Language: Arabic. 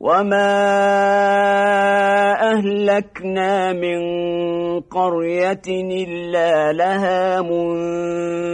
وما أهلكنا من قرية إلا لها منذرون